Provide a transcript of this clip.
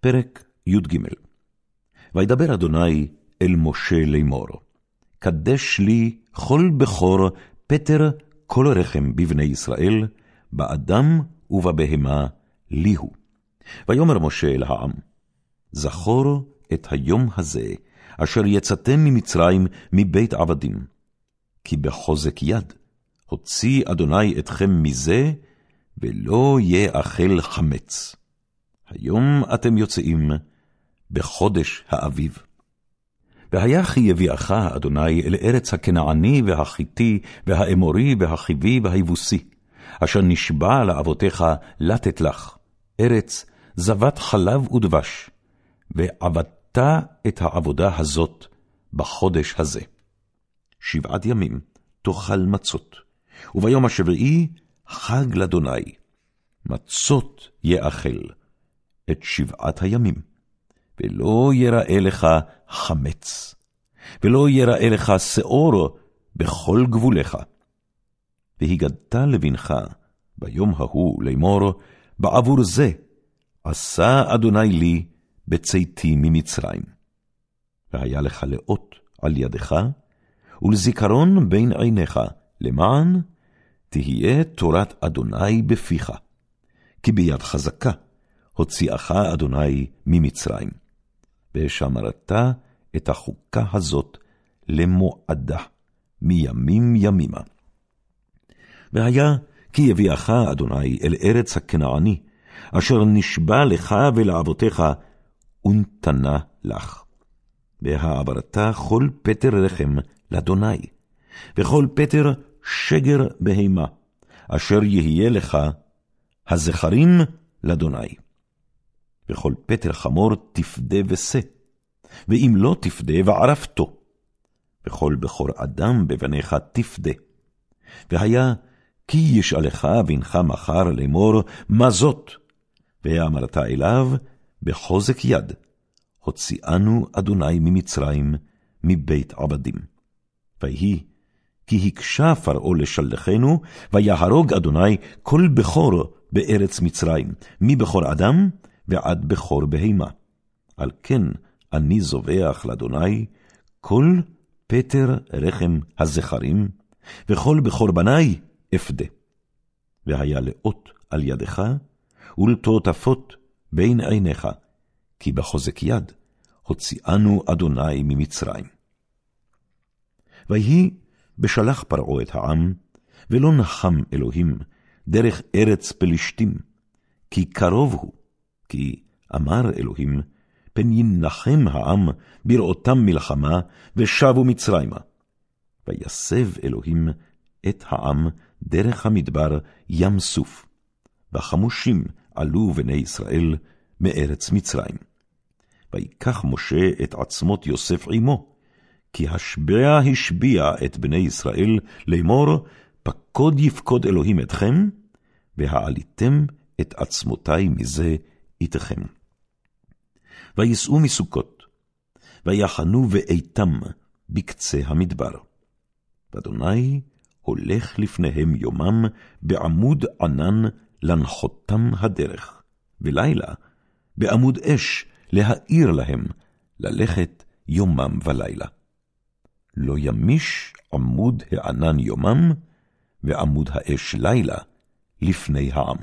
פרק י"ג וידבר אדוני אל משה לאמור, קדש לי כל בכור פטר כל רחם בבני ישראל, באדם ובבהמה לי הוא. ויאמר משה אל העם, זכור את היום הזה, אשר יצאתם ממצרים מבית עבדים. כי בחוזק יד הוציא אדוני אתכם מזה, ולא יאכל חמץ. היום אתם יוצאים בחודש האביב. והיה כי יביאך אדוני אל ארץ הכנעני והחיתי והאמורי והחיבי והיבוסי, אשר נשבע לאבותיך לתת לך, ארץ זבת חלב ודבש, ועבדת את העבודה הזאת בחודש הזה. שבעת ימים תאכל מצות, וביום השביעי חג לאדוני, מצות יאכל את שבעת הימים, ולא יראה לך חמץ, ולא יראה לך שאור בכל גבוליך. והגדת לבנך ביום ההוא לאמור, בעבור זה עשה אדוני לי בצאתי ממצרים. והיה לך לאות על ידך, ולזיכרון בין עיניך, למען תהיה תורת אדוני בפיך. כי ביד חזקה הוציאך אדוני ממצרים. ושמרת את החוקה הזאת למועדה, מימים ימימה. והיה כי יביאך אדוני אל ארץ הכנעני, אשר נשבע לך ולאבותיך, ונתנה לך. והעברת כל פטר רחם לאדוני, וכל פטר שגר בהמה, אשר יהיה לך הזכרים לאדוני. וכל פטר חמור תפדה ושא, ואם לא תפדה וערפתו. וכל בכור אדם בבניך תפדה. והיה כי ישאלך בנך מחר לאמור, מה זאת? ואמרת אליו, בחוזק יד, הוציאנו אדוני ממצרים, מבית עבדים. ויהי, כי הקשה פרעה לשלחנו, ויהרוג אדוני כל בכור בארץ מצרים, מבכור אדם ועד בכור בהמה. על כן אני זובח לאדוני כל פטר רחם הזכרים, וכל בכור בני אפדה. והיה לאות על ידך, ולטוטפות בין עיניך, כי בחוזק יד הוציאנו אדוני ממצרים. ויהי בשלח פרעה את העם, ולא נחם אלוהים דרך ארץ פלשתים, כי קרוב הוא, כי אמר אלוהים, פן ינחם העם בראותם מלחמה, ושבו מצרימה. ויסב אלוהים את העם דרך המדבר ים סוף, והחמושים עלו בני ישראל מארץ מצרים. ויקח משה את עצמות יוסף עמו, כי השבע השביע את בני ישראל לאמור, פקוד יפקוד אלוהים אתכם, והעליתם את עצמותי מזה איתכם. ויסעו מסוכות, ויחנו ואיתם בקצה המדבר. ואדוני הולך לפניהם יומם בעמוד ענן לנחותם הדרך, ולילה בעמוד אש להאיר להם ללכת יומם ולילה. לא ימיש עמוד הענן יומם, ועמוד האש לילה לפני העם.